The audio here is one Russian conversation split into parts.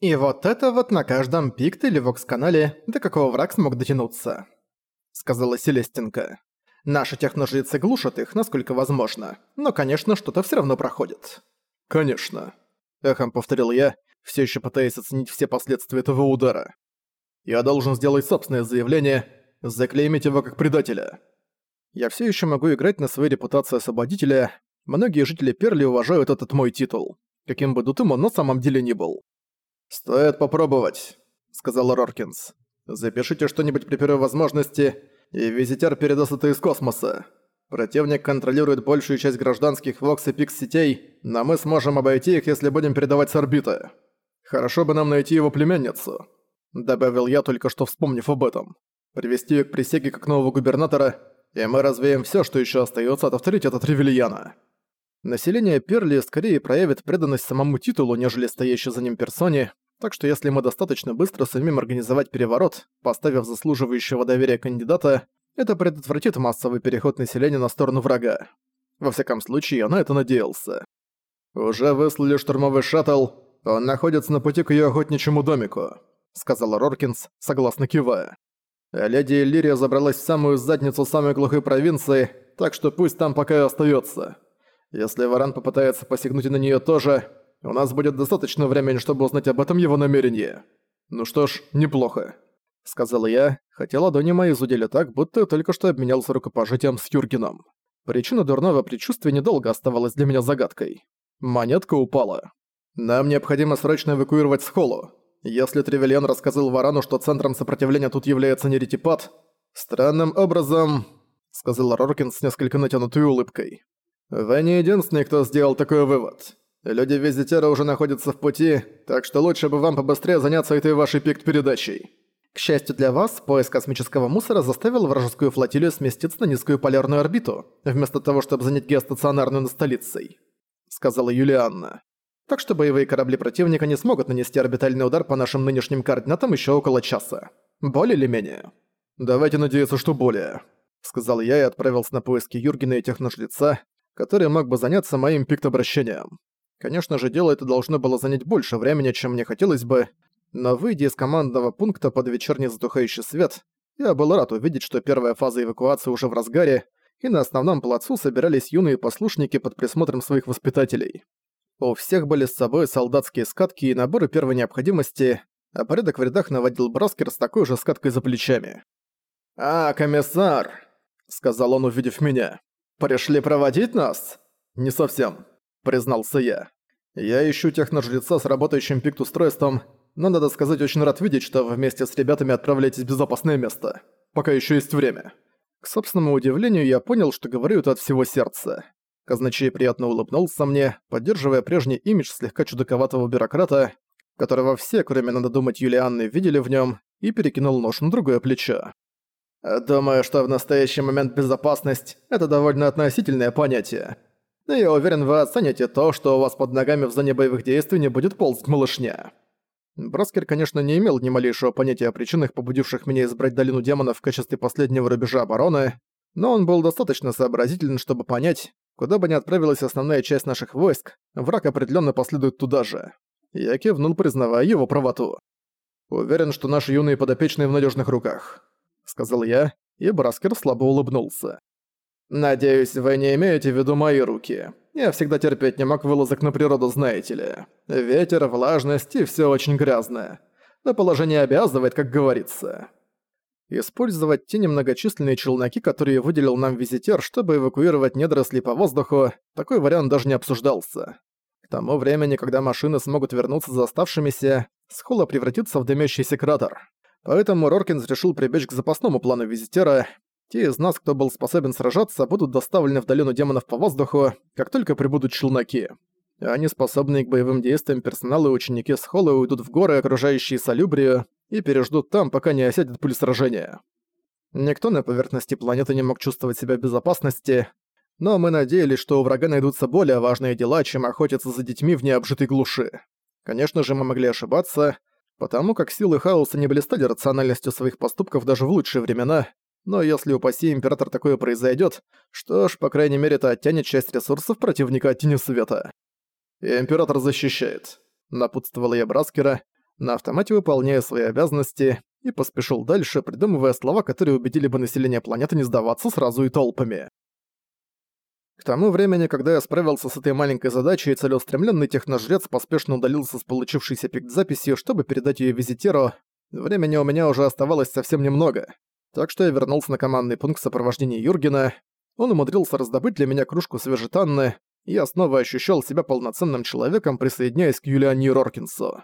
И вот это вот на каждом пикт или вокс-канале, до какого враг смог дотянуться. Сказала Селестинка. Наши техножрецы глушат их, насколько возможно, но, конечно, что-то все равно проходит. Конечно. Эхом повторил я, все еще пытаясь оценить все последствия этого удара. Я должен сделать собственное заявление, заклеймить его как предателя. Я все еще могу играть на своей репутации освободителя. Многие жители Перли уважают этот мой титул, каким бы дутым он на самом деле ни был. «Стоит попробовать», — сказал Роркинс. «Запишите что-нибудь при первой возможности, и визитер передаст это из космоса. Противник контролирует большую часть гражданских Вокс и Пикс сетей, но мы сможем обойти их, если будем передавать с орбиты. Хорошо бы нам найти его племянницу», — добавил я, только что вспомнив об этом. «Привести ее к присяге как нового губернатора, и мы развеем все, что еще остается от авторитета Тревельяна». Население Перли скорее проявит преданность самому титулу, нежели стоящей за ним персоне, так что если мы достаточно быстро сумеем организовать переворот, поставив заслуживающего доверия кандидата, это предотвратит массовый переход населения на сторону врага. Во всяком случае, я на это надеялся. «Уже выслали штурмовой шаттл, он находится на пути к её охотничьему домику», — сказал Роркинс, согласно кивая. «Леди Иллирия забралась в самую задницу самой глухой провинции, так что пусть там пока и остаётся. Если Варан попытается посягнуть и на неё тоже, у нас будет достаточно времени, чтобы узнать об этом его намерении. Ну что ж, неплохо. Сказала я, хотя ладони мои зудели так, будто только что обменялся рукопожатием с Юргеном. Причина дурного предчувствия недолго оставалась для меня загадкой. Монетка упала. Нам необходимо срочно эвакуировать Схолу. Если Тревельян рассказал Варану, что центром сопротивления тут является Неретипат, странным образом, сказал Роркин с несколько натянутой улыбкой. Вы не единственный, кто сделал такой вывод. Люди Визитера уже находятся в пути, так что лучше бы вам побыстрее заняться этой вашей пикт-передачей. К счастью для вас, поиск космического мусора заставил вражескую флотилию сместиться на низкую полярную орбиту, вместо того, чтобы занять геостационарную над столицей», — сказала Юлианна. «Так что боевые корабли противника не смогут нанести орбитальный удар по нашим нынешним координатам еще около часа. Более или менее?» «Давайте надеяться, что более», — сказал я и отправился на поиски Юргена и техножреца, который мог бы заняться моим пикт-обращением. Конечно же, дело это должно было занять больше времени, чем мне хотелось бы, но выйдя из командного пункта под вечерний затухающий свет, я был рад увидеть, что первая фаза эвакуации уже в разгаре, и на основном плацу собирались юные послушники под присмотром своих воспитателей. У всех были с собой солдатские скатки и наборы первой необходимости, а порядок в рядах наводил Браскер с такой же скаткой за плечами. «А, комиссар!» — сказал он, увидев меня. «Пришли проводить нас?» «Не совсем признался я. «Я ищу техножреца с работающим пикт-устройством, но, надо сказать, очень рад видеть, что вместе с ребятами отправляетесь в безопасное место. Пока еще есть время». К собственному удивлению, я понял, что говорю это от всего сердца. Казначей приятно улыбнулся мне, поддерживая прежний имидж слегка чудаковатого бюрократа, которого все, кроме, надо думать, Юлианны, видели в нем, и перекинул нож на другое плечо. «Думаю, что в настоящий момент безопасность – это довольно относительное понятие. Но я уверен, вы оцените то, что у вас под ногами в зоне боевых действий не будет ползать малышня». Браскер, конечно, не имел ни малейшего понятия о причинах, побудивших меня избрать Долину Демонов в качестве последнего рубежа обороны, но он был достаточно сообразителен, чтобы понять, куда бы ни отправилась основная часть наших войск, враг определенно последует туда же. Я кивнул, признавая его правоту. «Уверен, что наши юные подопечные в надежных руках», — сказал я, и Браскер слабо улыбнулся. «Надеюсь, вы не имеете в виду мои руки. Я всегда терпеть не мог вылазок на природу, знаете ли. Ветер, влажность и всё очень грязное. Но положение обязывает, как говорится». Использовать те немногочисленные челноки, которые выделил нам визитер, чтобы эвакуировать недоросли по воздуху, такой вариант даже не обсуждался. К тому времени, когда машины смогут вернуться за оставшимися, Схола превратится в дымящийся кратер. Поэтому Роркинс решил прибечь к запасному плану визитера, те из нас, кто был способен сражаться, будут доставлены в долину демонов по воздуху, как только прибудут челноки. Они, способные к боевым действиям персонал и ученики с холла уйдут в горы, окружающие Салюбрию, и переждут там, пока не осядет пыль сражения. Никто на поверхности планеты не мог чувствовать себя в безопасности, но мы надеялись, что у врага найдутся более важные дела, чем охотиться за детьми в необжитой глуши. Конечно же, мы могли ошибаться, потому как силы хаоса не блистали рациональностью своих поступков даже в лучшие времена, но если упаси император такое произойдет, что ж, по крайней мере, это оттянет часть ресурсов противника от Тени Света. И император защищает. Напутствовала я Браскера, на автомате выполняя свои обязанности, и поспешил дальше, придумывая слова, которые убедили бы население планеты не сдаваться сразу и толпами. К тому времени, когда я справился с этой маленькой задачей, целеустремленный техножрец поспешно удалился с получившейся пикт-записью, чтобы передать ее визитеру. Времени у меня уже оставалось совсем немного, так что я вернулся на командный пункт сопровождения Юргена. Он умудрился раздобыть для меня кружку свежей танны, и я снова ощущал себя полноценным человеком, присоединяясь к Юлиане Роркинсу.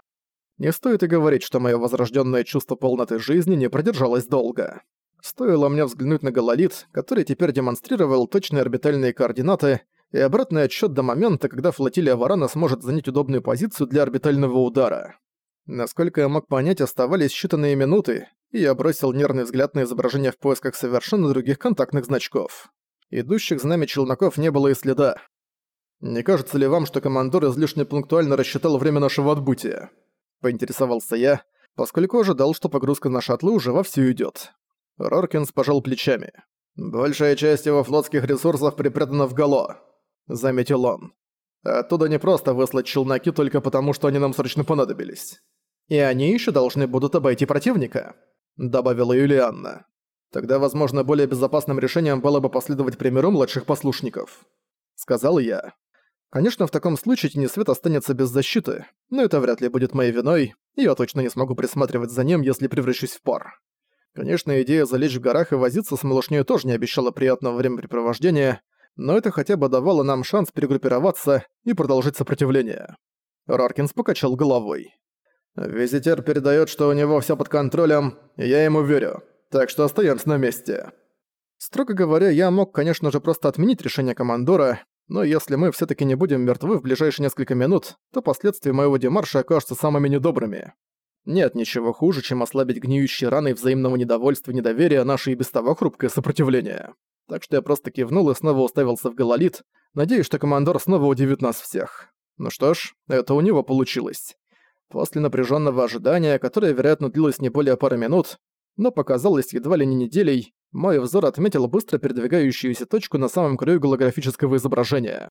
Не стоит и говорить, что мое возрожденное чувство полноты жизни не продержалось долго. Стоило мне взглянуть на гололит, который теперь демонстрировал точные орбитальные координаты и обратный отсчет до момента, когда флотилия Варана сможет занять удобную позицию для орбитального удара. Насколько я мог понять, оставались считанные минуты, и я бросил нервный взгляд на изображение в поисках совершенно других контактных значков. Идущих за нами челноков не было и следа. «Не кажется ли вам, что командор излишне пунктуально рассчитал время нашего отбытия?» — поинтересовался я, поскольку ожидал, что погрузка на шаттлы уже вовсю идёт. Роркинс пожал плечами. «Большая часть его флотских ресурсов припрятана в Гало», — заметил он. «Оттуда не просто выслать челноки только потому, что они нам срочно понадобились. И они еще должны будут обойти противника», — добавила Юлианна. «Тогда, возможно, более безопасным решением было бы последовать примеру младших послушников», — сказал я. Конечно, в таком случае Тенесвет останется без защиты, но это вряд ли будет моей виной, и я точно не смогу присматривать за ним, если превращусь в пар. Конечно, идея залечь в горах и возиться с малышней тоже не обещала приятного времяпрепровождения, но это хотя бы давало нам шанс перегруппироваться и продолжить сопротивление. Раркинс покачал головой. «Визитер передает, что у него все под контролем, и я ему верю, так что остаемся на месте». Строго говоря, я мог, конечно же, просто отменить решение командора, но если мы все таки не будем мертвы в ближайшие несколько минут, то последствия моего демарша окажутся самыми недобрыми. Нет ничего хуже, чем ослабить гниющие раны взаимного недовольства и недоверия наше и без того хрупкое сопротивление. Так что я просто кивнул и снова уставился в гололит, надеясь, что командор снова удивит нас всех. Ну что ж, это у него получилось. После напряженного ожидания, которое, вероятно, длилось не более пары минут, но показалось едва ли не неделей, мой взор отметил быстро передвигающуюся точку на самом краю голографического изображения.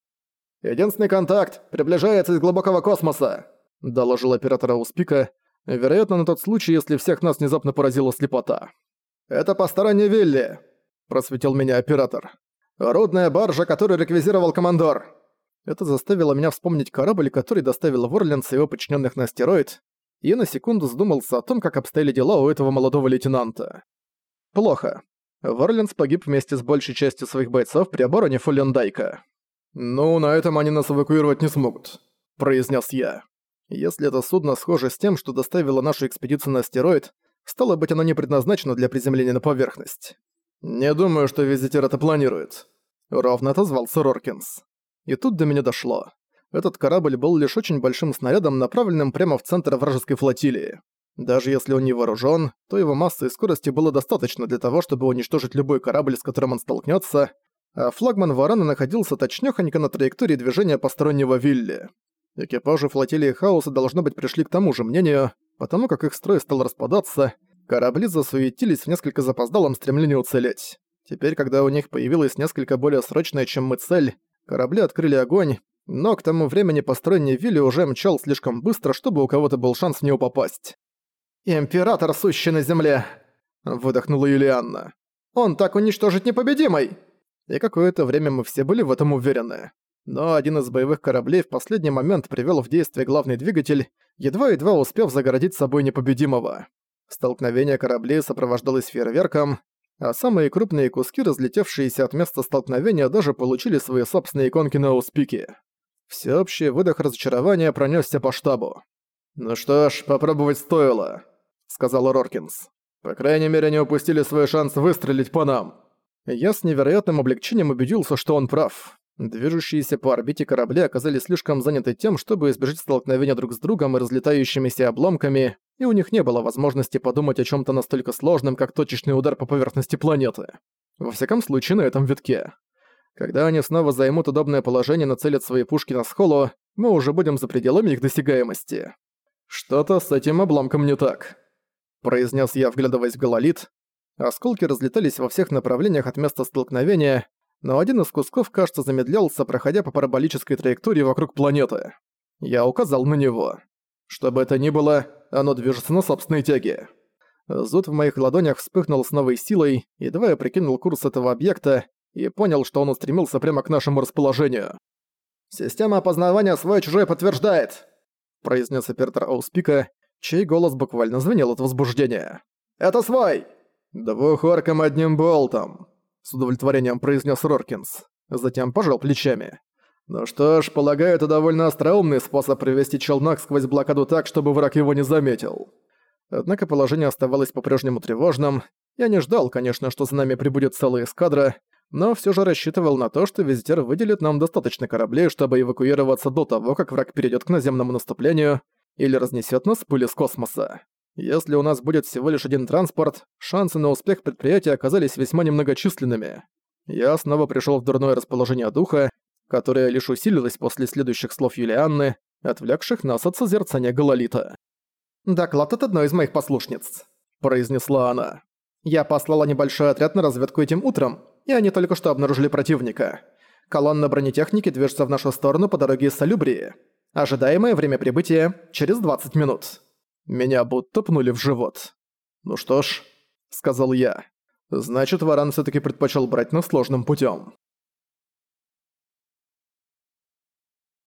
«Единственный контакт приближается из глубокого космоса», — доложил оператор Ауспика, Вероятно, на тот случай, если всех нас внезапно поразила слепота. «Это посторонний Вилли», — просветил меня оператор. «Рудная баржа, которую реквизировал командор». Это заставило меня вспомнить корабль, который доставил Ворленс и его подчиненных на астероид, и на секунду задумался о том, как обстояли дела у этого молодого лейтенанта. Плохо. Ворленс погиб вместе с большей частью своих бойцов при обороне Фоллендайка. «Ну, на этом они нас эвакуировать не смогут», — произнес я. Если это судно схоже с тем, что доставило нашу экспедицию на астероид, стало быть, оно не предназначено для приземления на поверхность. «Не думаю, что визитер это планирует», — ровно отозвался Роркинс. И тут до меня дошло. Этот корабль был лишь очень большим снарядом, направленным прямо в центр вражеской флотилии. Даже если он не вооружен, то его массы и скорости было достаточно для того, чтобы уничтожить любой корабль, с которым он столкнется, а флагман Варана находился точнёхонько на траектории движения постороннего Вилли. Экипажи флотилии Хаоса должно быть пришли к тому же мнению, потому как их строй стал распадаться, корабли засуетились в несколько запоздалом стремлении уцелеть. Теперь, когда у них появилась несколько более срочная, чем мы цель, корабли открыли огонь, но к тому времени построение Вилли уже мчал слишком быстро, чтобы у кого-то был шанс в него попасть. «Император, сущий на земле!» – выдохнула Юлианна. «Он так уничтожить непобедимый!» И какое-то время мы все были в этом уверены но один из боевых кораблей в последний момент привел в действие главный двигатель, едва-едва успев загородить собой непобедимого. Столкновение кораблей сопровождалось фейерверком, а самые крупные куски, разлетевшиеся от места столкновения, даже получили свои собственные иконки на успике. Всеобщий выдох разочарования пронесся по штабу. «Ну что ж, попробовать стоило», — сказал Роркинс. «По крайней мере, они упустили свой шанс выстрелить по нам». Я с невероятным облегчением убедился, что он прав. Движущиеся по орбите корабли оказались слишком заняты тем, чтобы избежать столкновения друг с другом и разлетающимися обломками, и у них не было возможности подумать о чем то настолько сложном, как точечный удар по поверхности планеты. Во всяком случае, на этом витке. Когда они снова займут удобное положение и нацелят свои пушки на схолу, мы уже будем за пределами их досягаемости. «Что-то с этим обломком не так», — произнес я, вглядываясь в гололит. Осколки разлетались во всех направлениях от места столкновения, но один из кусков, кажется, замедлялся, проходя по параболической траектории вокруг планеты. Я указал на него. Что бы это ни было, оно движется на собственной тяге. Зуд в моих ладонях вспыхнул с новой силой, едва я прикинул курс этого объекта и понял, что он устремился прямо к нашему расположению. «Система опознавания свой-чужой подтверждает!» произнес оператор Ауспика, чей голос буквально звенел от возбуждения. «Это свой!» «Двух оркам одним болтом!» С удовлетворением произнес Роркинс. Затем пожал плечами. «Ну что ж, полагаю, это довольно остроумный способ привести челнок сквозь блокаду так, чтобы враг его не заметил». Однако положение оставалось по-прежнему тревожным. Я не ждал, конечно, что за нами прибудет целая эскадра, но все же рассчитывал на то, что визитер выделит нам достаточно кораблей, чтобы эвакуироваться до того, как враг перейдет к наземному наступлению или разнесет нас пыли с космоса. Если у нас будет всего лишь один транспорт, шансы на успех предприятия оказались весьма немногочисленными. Я снова пришел в дурное расположение духа, которое лишь усилилось после следующих слов Юлианны, отвлекших нас от созерцания Гололита. «Доклад от одной из моих послушниц», — произнесла она. «Я послала небольшой отряд на разведку этим утром, и они только что обнаружили противника. Колонна бронетехники движется в нашу сторону по дороге из Салюбрии. Ожидаемое время прибытия — через 20 минут». Меня будто пнули в живот. «Ну что ж», — сказал я, — «значит, Варан все таки предпочел брать нас сложным путем.